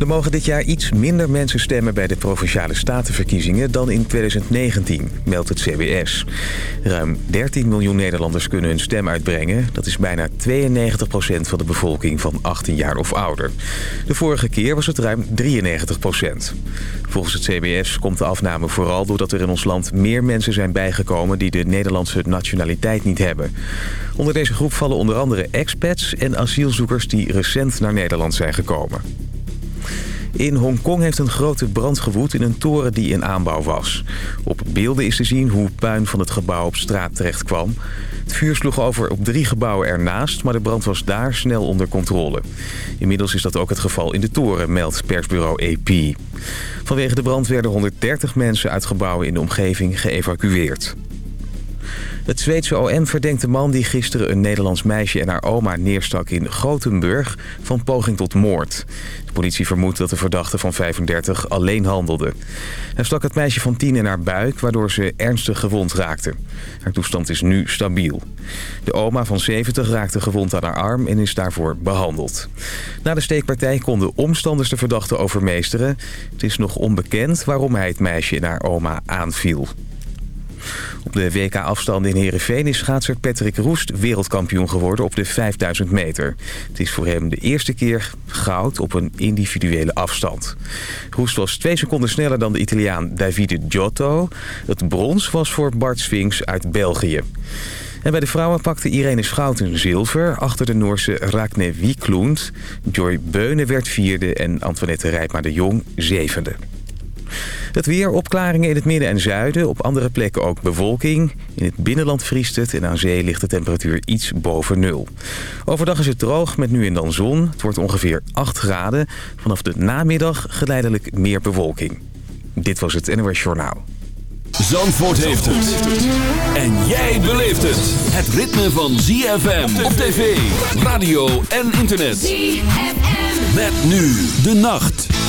Er mogen dit jaar iets minder mensen stemmen bij de Provinciale Statenverkiezingen dan in 2019, meldt het CBS. Ruim 13 miljoen Nederlanders kunnen hun stem uitbrengen. Dat is bijna 92 procent van de bevolking van 18 jaar of ouder. De vorige keer was het ruim 93 procent. Volgens het CBS komt de afname vooral doordat er in ons land meer mensen zijn bijgekomen die de Nederlandse nationaliteit niet hebben. Onder deze groep vallen onder andere expats en asielzoekers die recent naar Nederland zijn gekomen. In Hongkong heeft een grote brand gewoed in een toren die in aanbouw was. Op beelden is te zien hoe puin van het gebouw op straat terecht kwam. Het vuur sloeg over op drie gebouwen ernaast, maar de brand was daar snel onder controle. Inmiddels is dat ook het geval in de toren, meldt persbureau AP. Vanwege de brand werden 130 mensen uit gebouwen in de omgeving geëvacueerd. Het Zweedse OM verdenkt de man die gisteren een Nederlands meisje en haar oma neerstak in Gothenburg van poging tot moord. De politie vermoedt dat de verdachte van 35 alleen handelde. Hij stak het meisje van 10 in haar buik, waardoor ze ernstig gewond raakte. Haar toestand is nu stabiel. De oma van 70 raakte gewond aan haar arm en is daarvoor behandeld. Na de steekpartij konden omstanders de verdachte overmeesteren. Het is nog onbekend waarom hij het meisje en haar oma aanviel. Op de WK-afstand in Heerenveen is schaatser Patrick Roest wereldkampioen geworden op de 5000 meter. Het is voor hem de eerste keer goud op een individuele afstand. Roest was twee seconden sneller dan de Italiaan Davide Giotto. Het brons was voor Bart Swings uit België. En bij de vrouwen pakte Irene Schouten zilver achter de Noorse Ragne Wieklund. Joy Beunen werd vierde en Antoinette Rijpma de Jong zevende. Het weer, opklaringen in het midden en zuiden. Op andere plekken ook bewolking. In het binnenland vriest het en aan zee ligt de temperatuur iets boven nul. Overdag is het droog met nu en dan zon. Het wordt ongeveer 8 graden. Vanaf de namiddag geleidelijk meer bewolking. Dit was het NOS Journaal. Zandvoort heeft het. En jij beleeft het. Het ritme van ZFM op tv, radio en internet. ZFM. Met nu de nacht.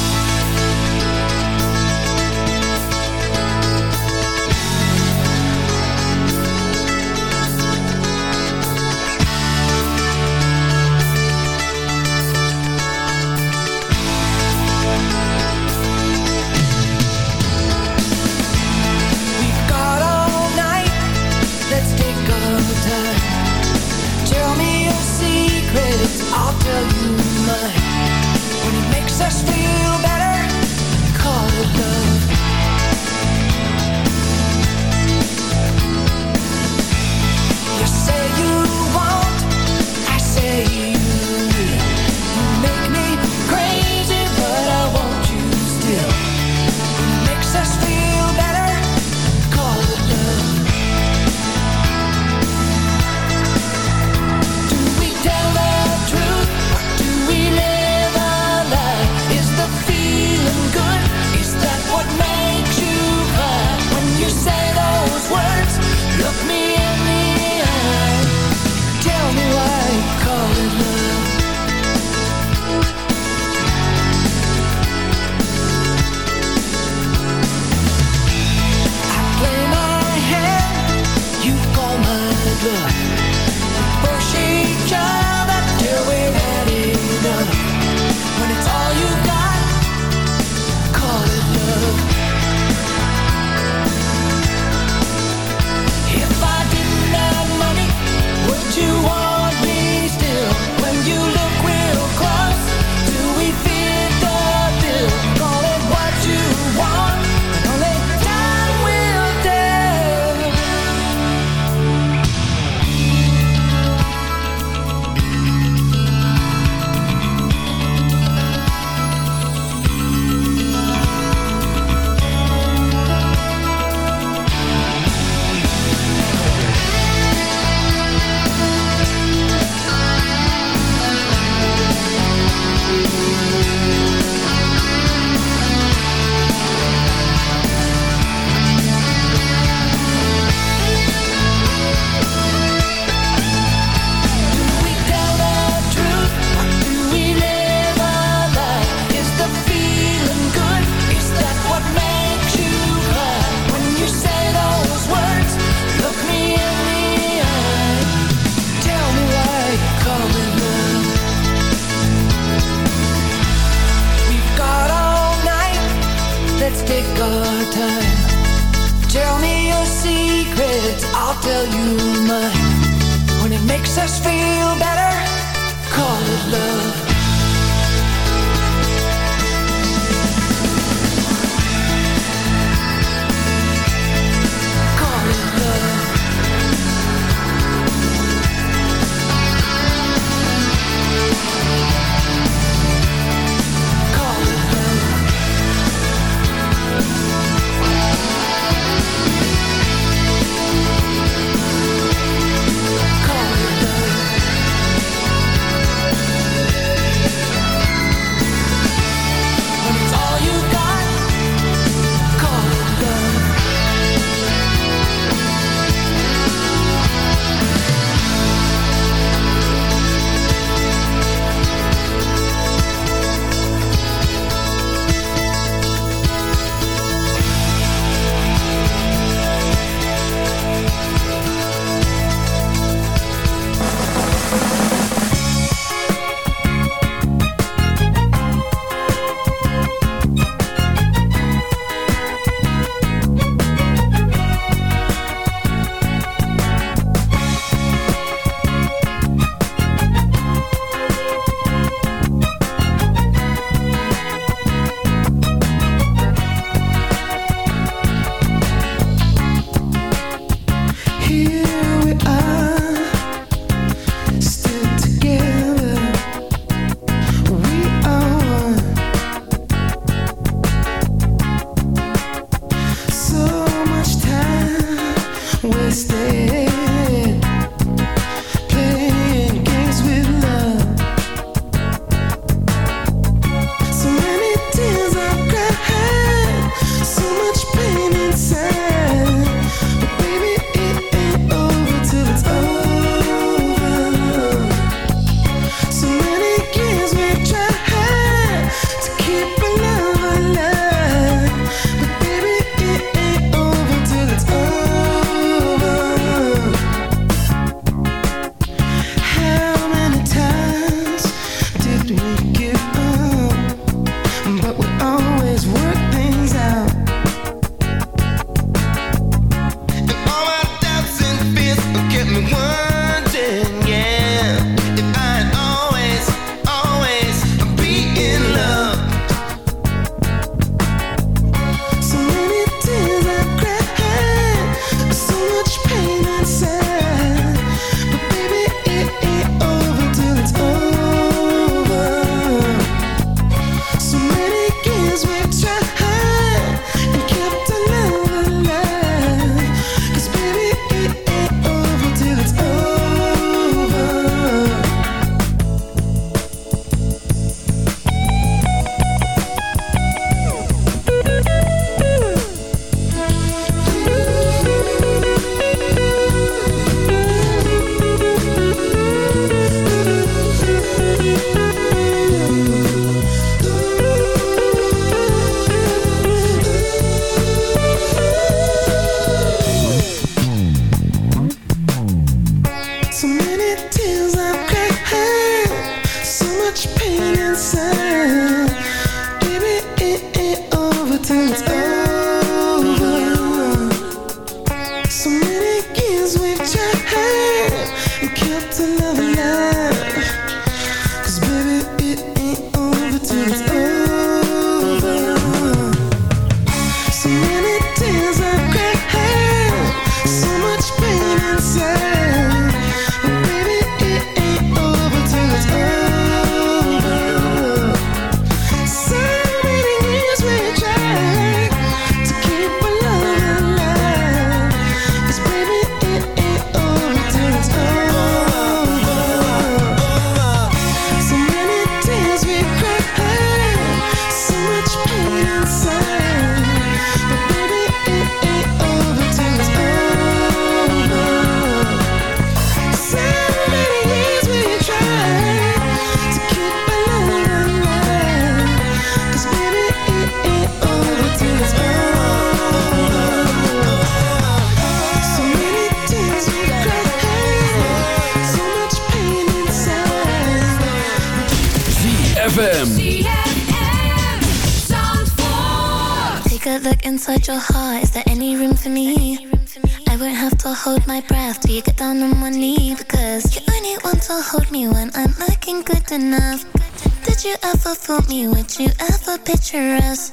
ever fool me? Would you ever picture us?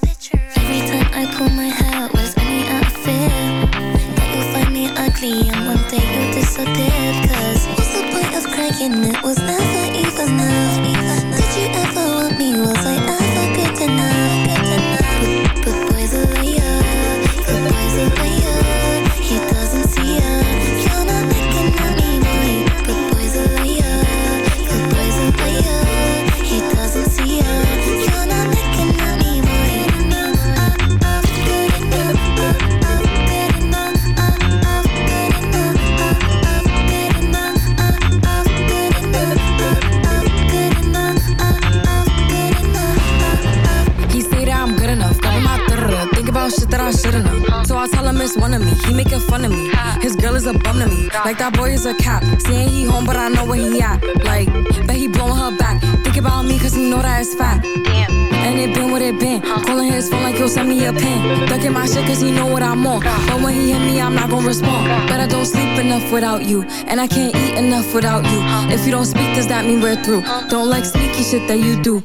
It's feel like he'll send me a pin. Ducking my shit cause he know what I'm on. But when he hit me, I'm not gonna respond. But I don't sleep enough without you. And I can't eat enough without you. If you don't speak, does that mean we're through? Don't like sneaky shit that you do.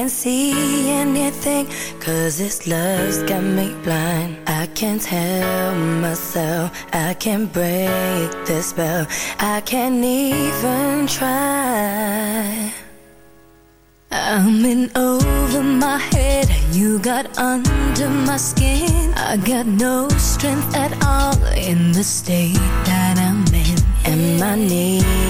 can't see anything, cause this love's got me blind. I can't help myself, I can't break the spell, I can't even try. I'm in over my head, you got under my skin. I got no strength at all in the state that I'm in. And my knees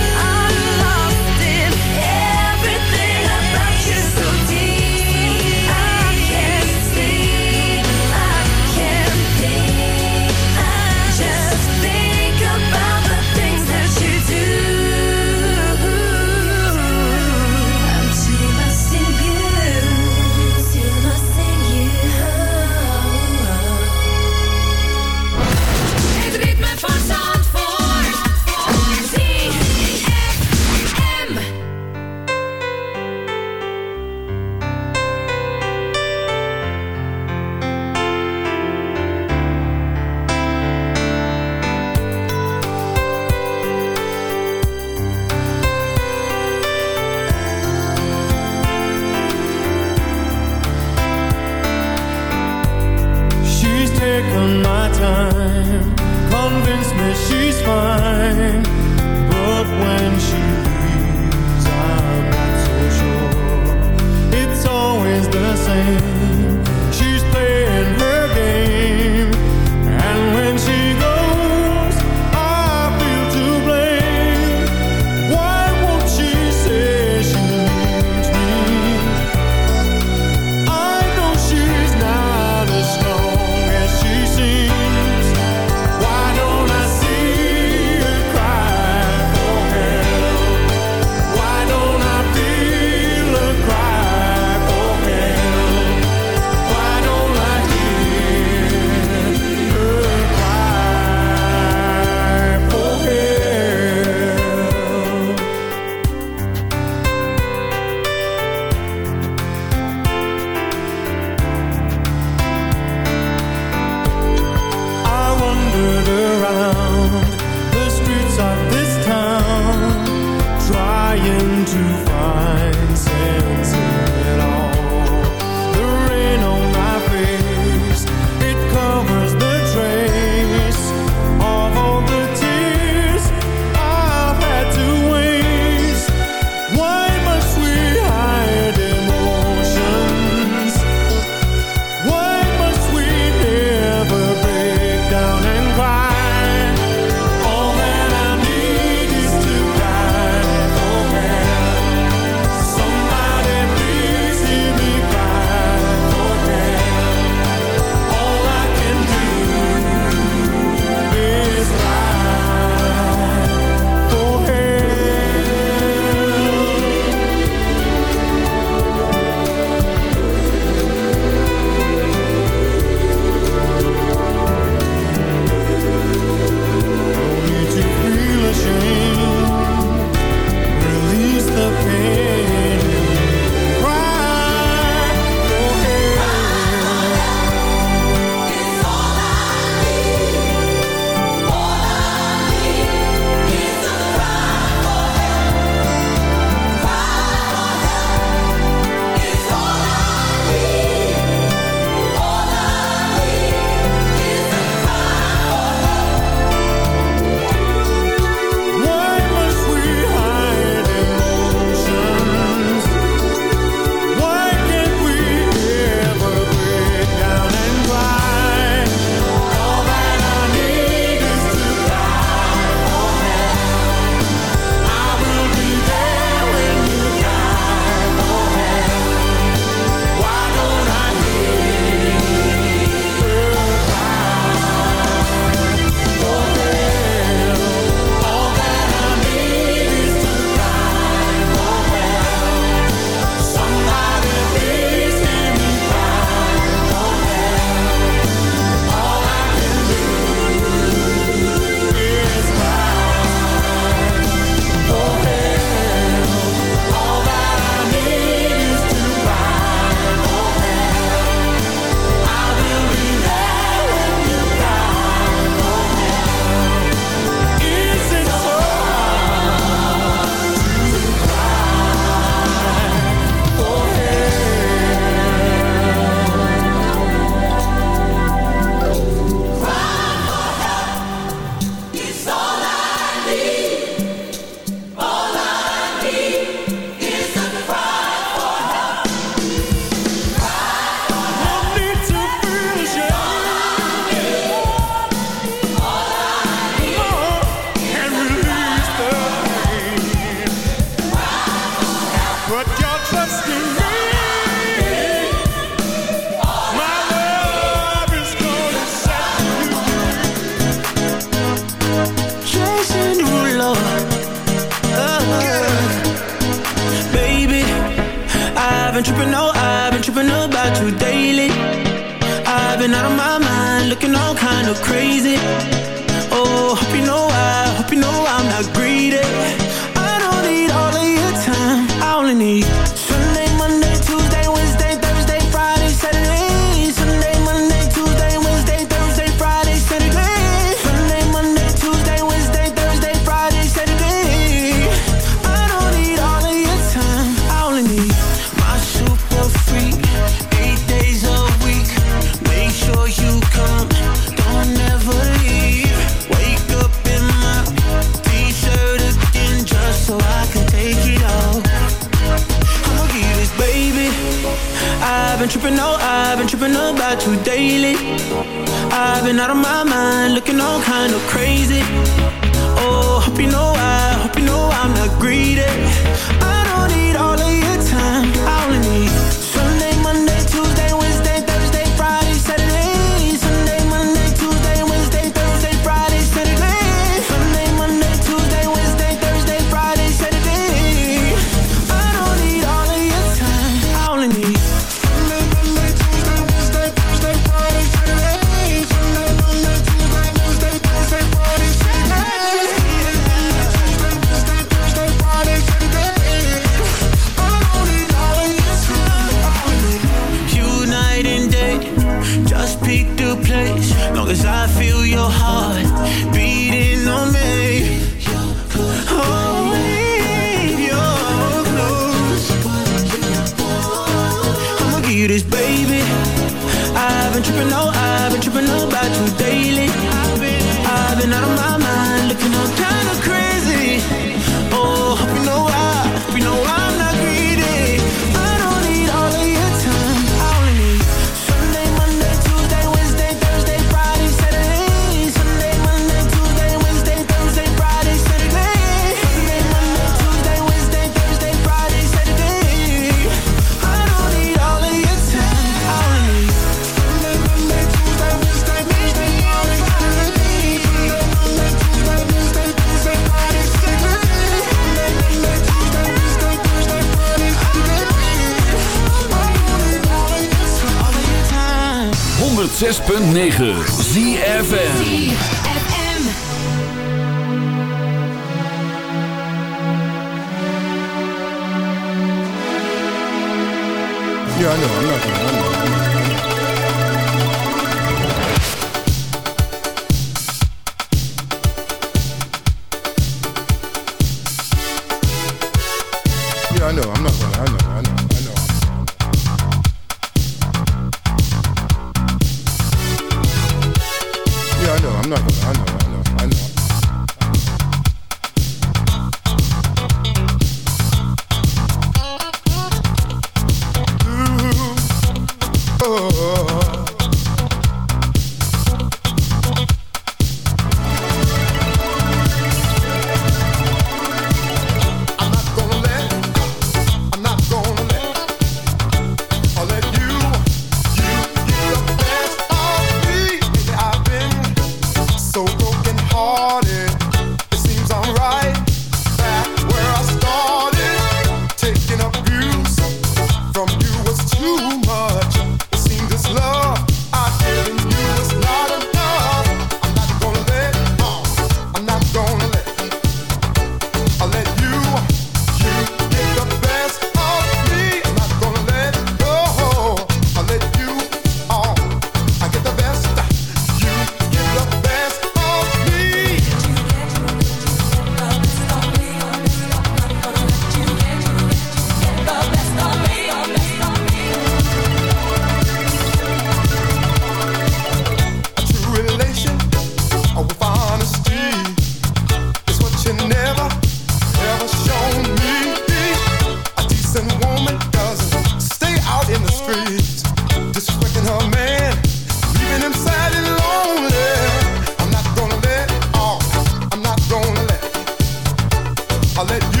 I let you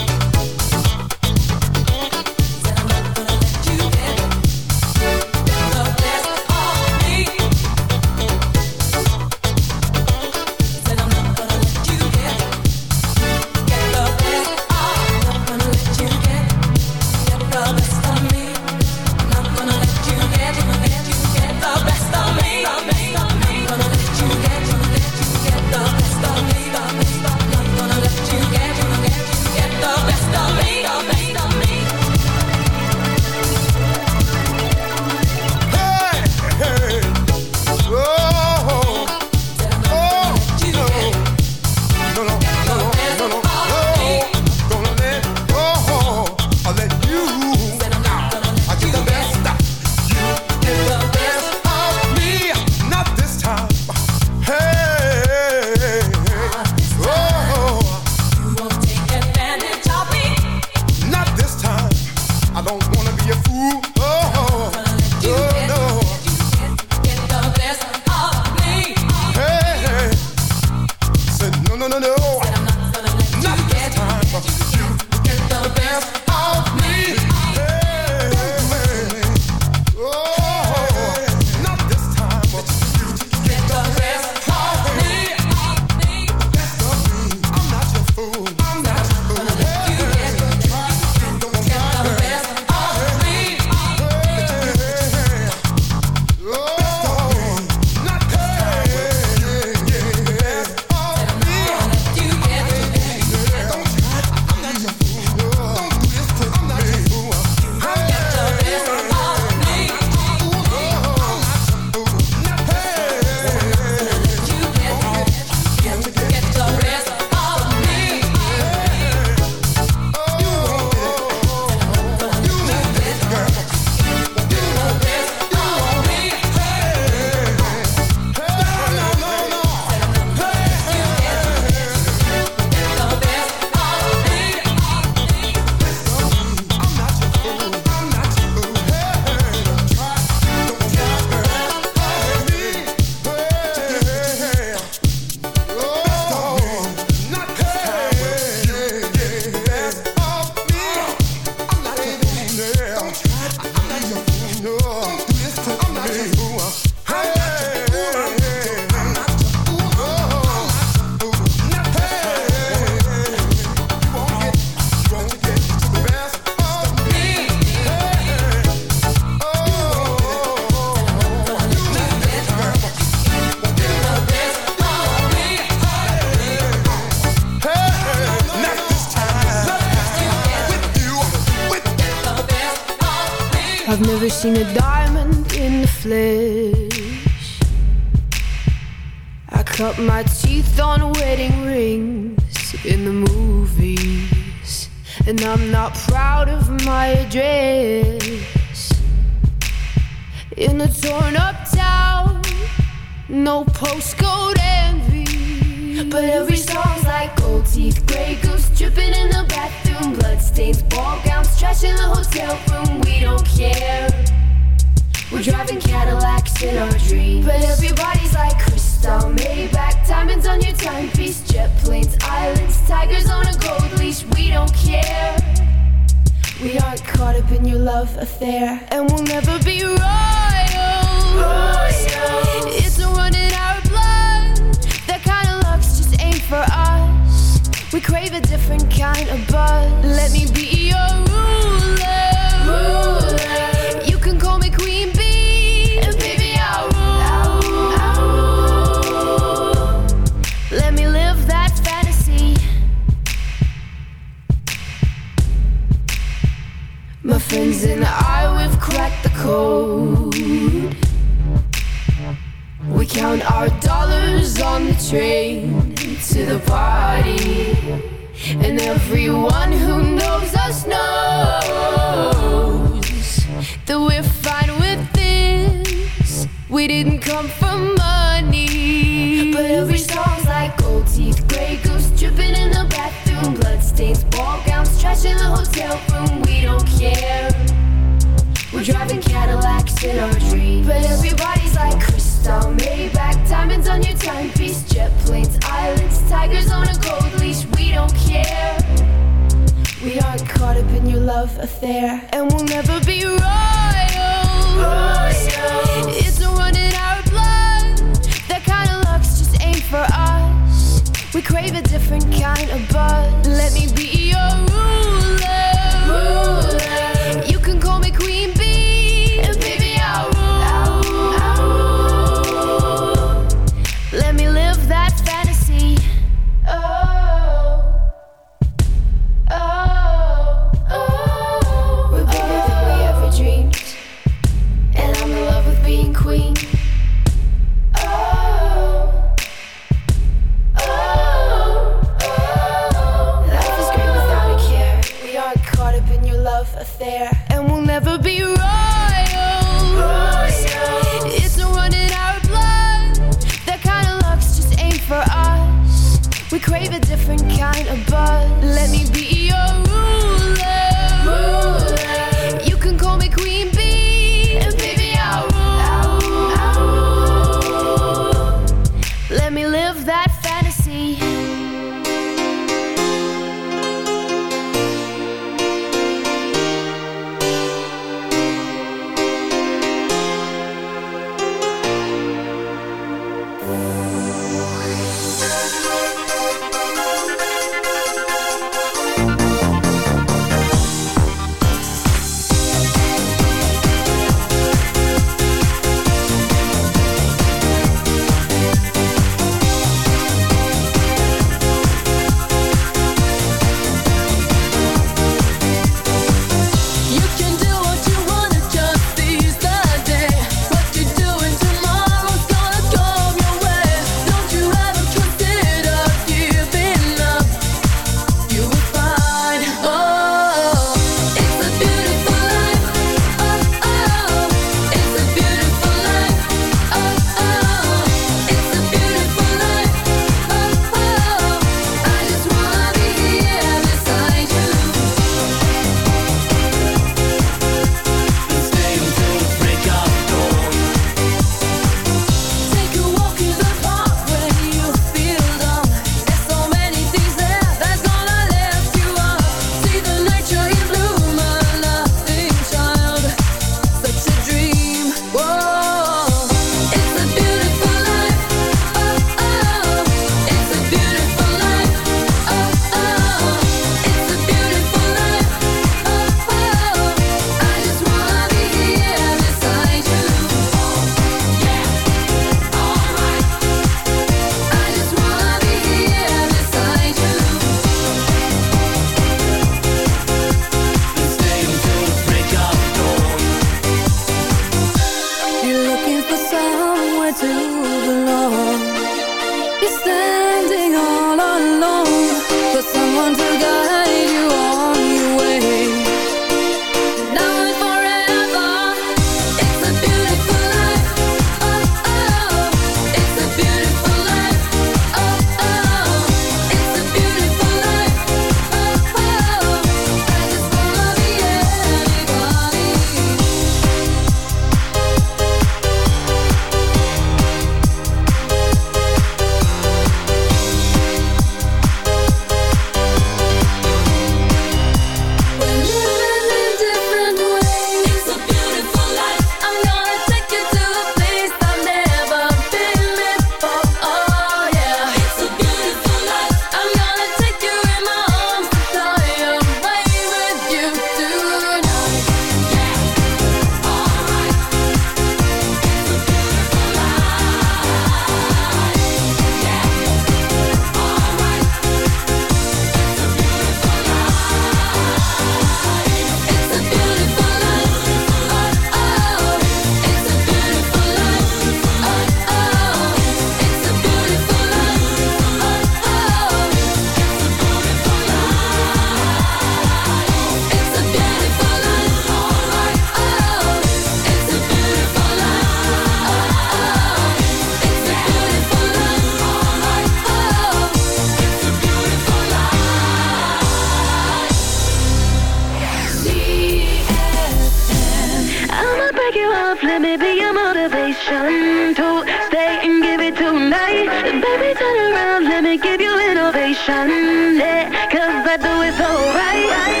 love, let me be your motivation to stay and give it tonight. Baby, turn around, let me give you innovation. Yeah, cause I do it so right.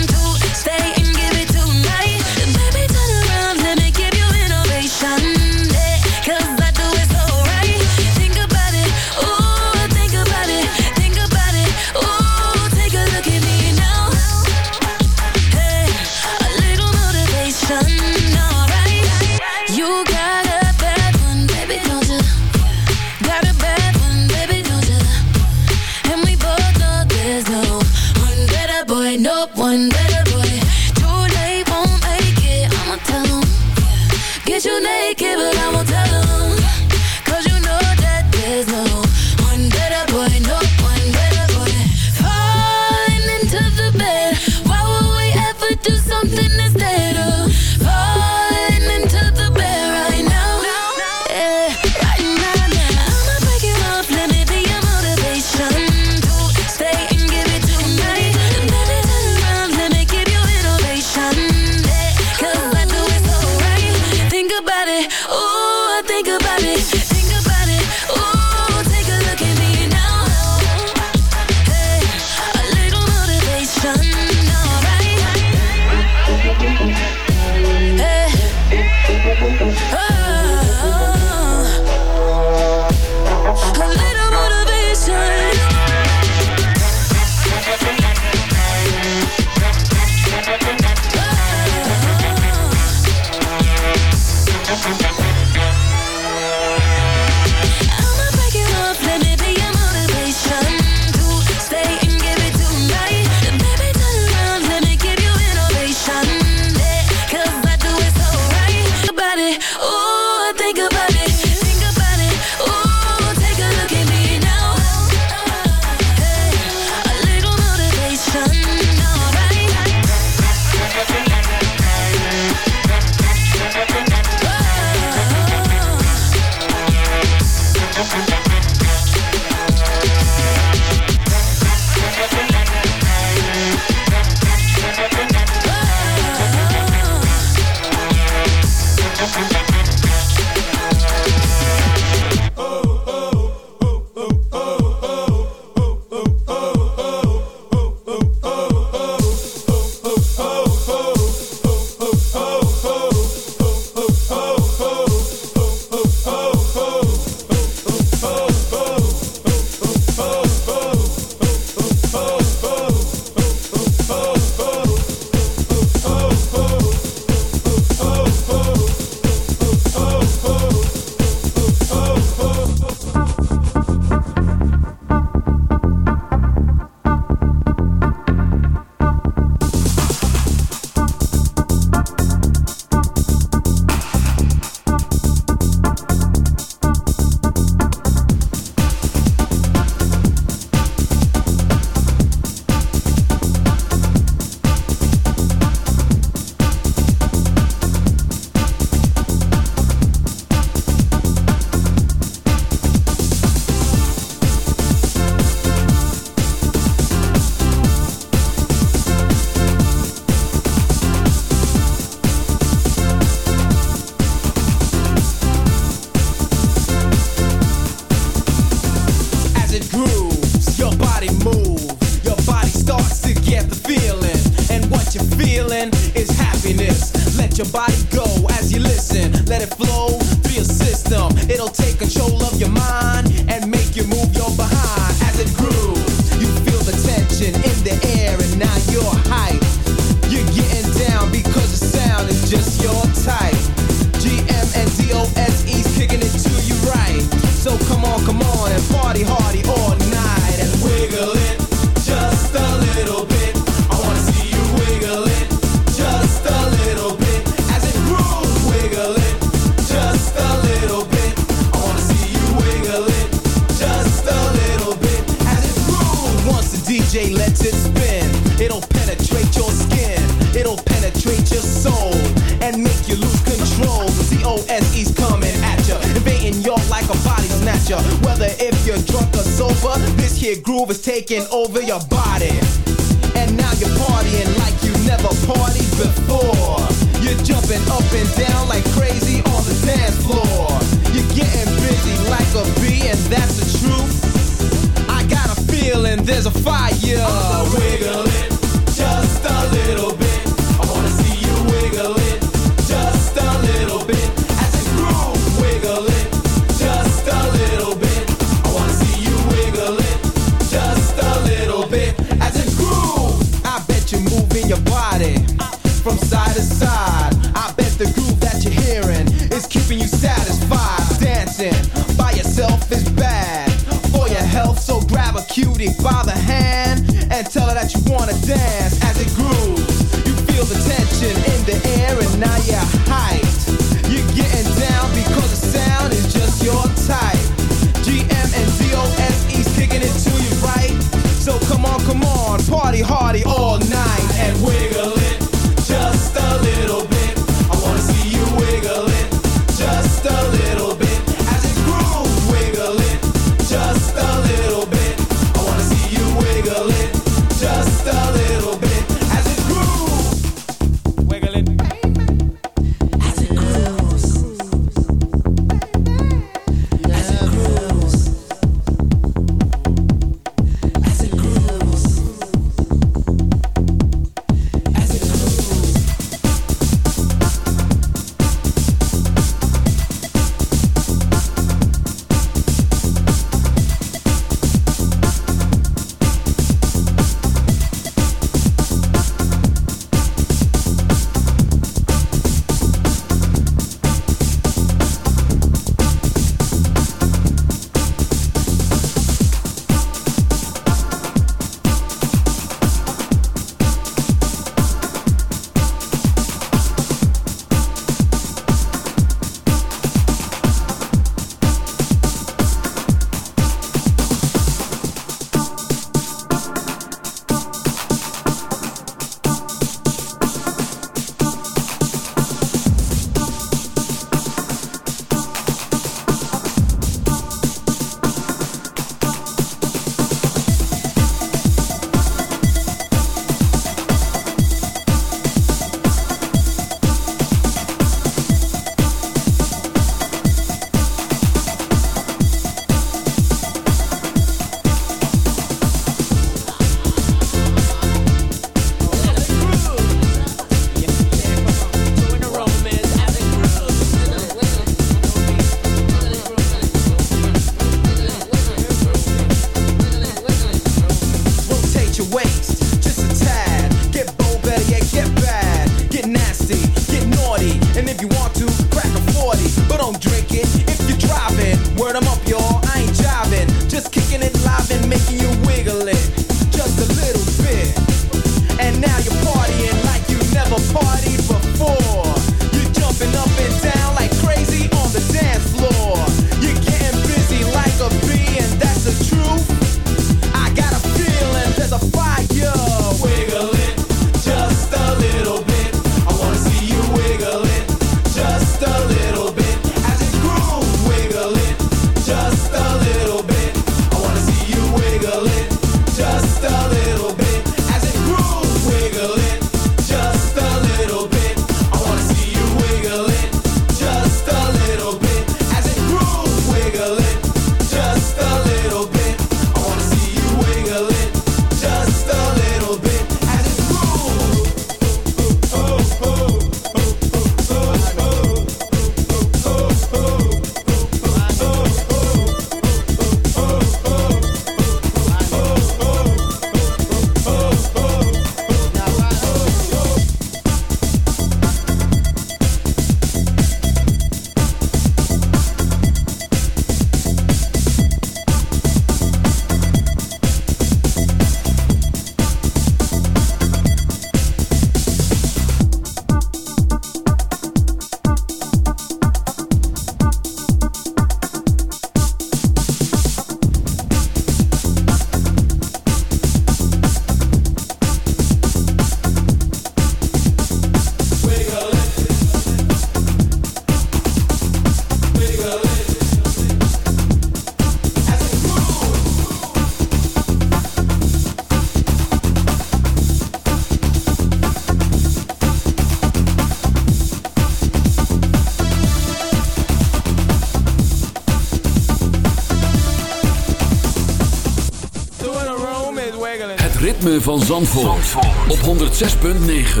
Zandvoort, Zandvoort. op 106.9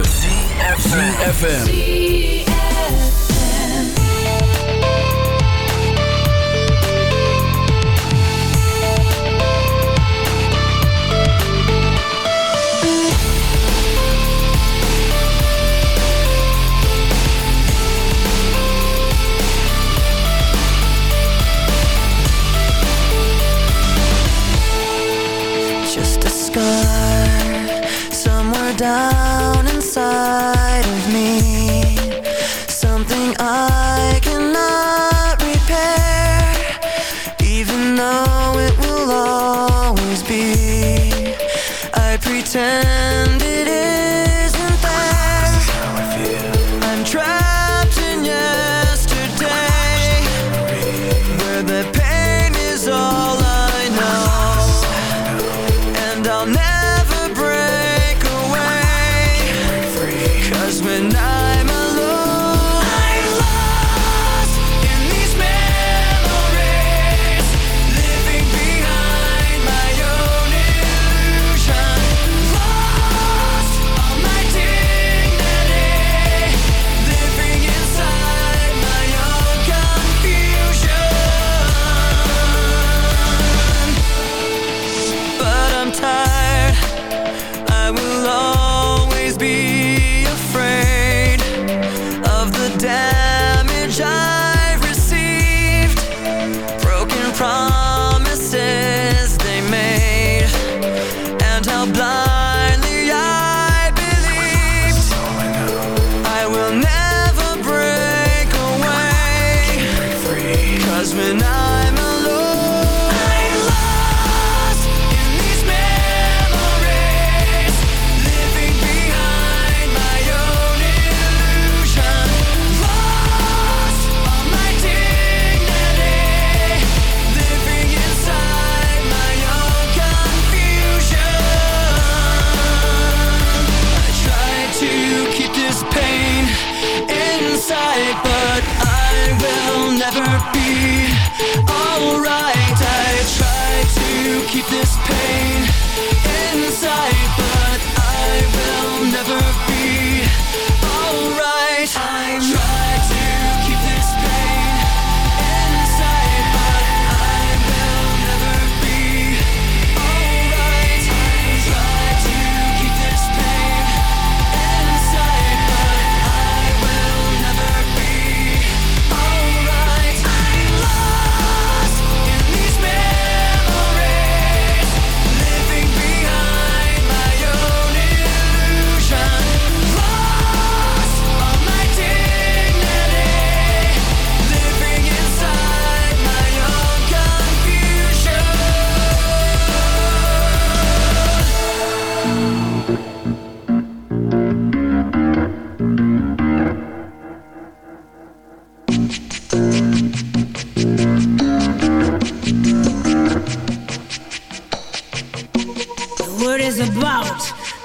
CFFM Just a sky down inside of me. but I will never be alright. I try to keep this pain inside, but I will never be alright. I try.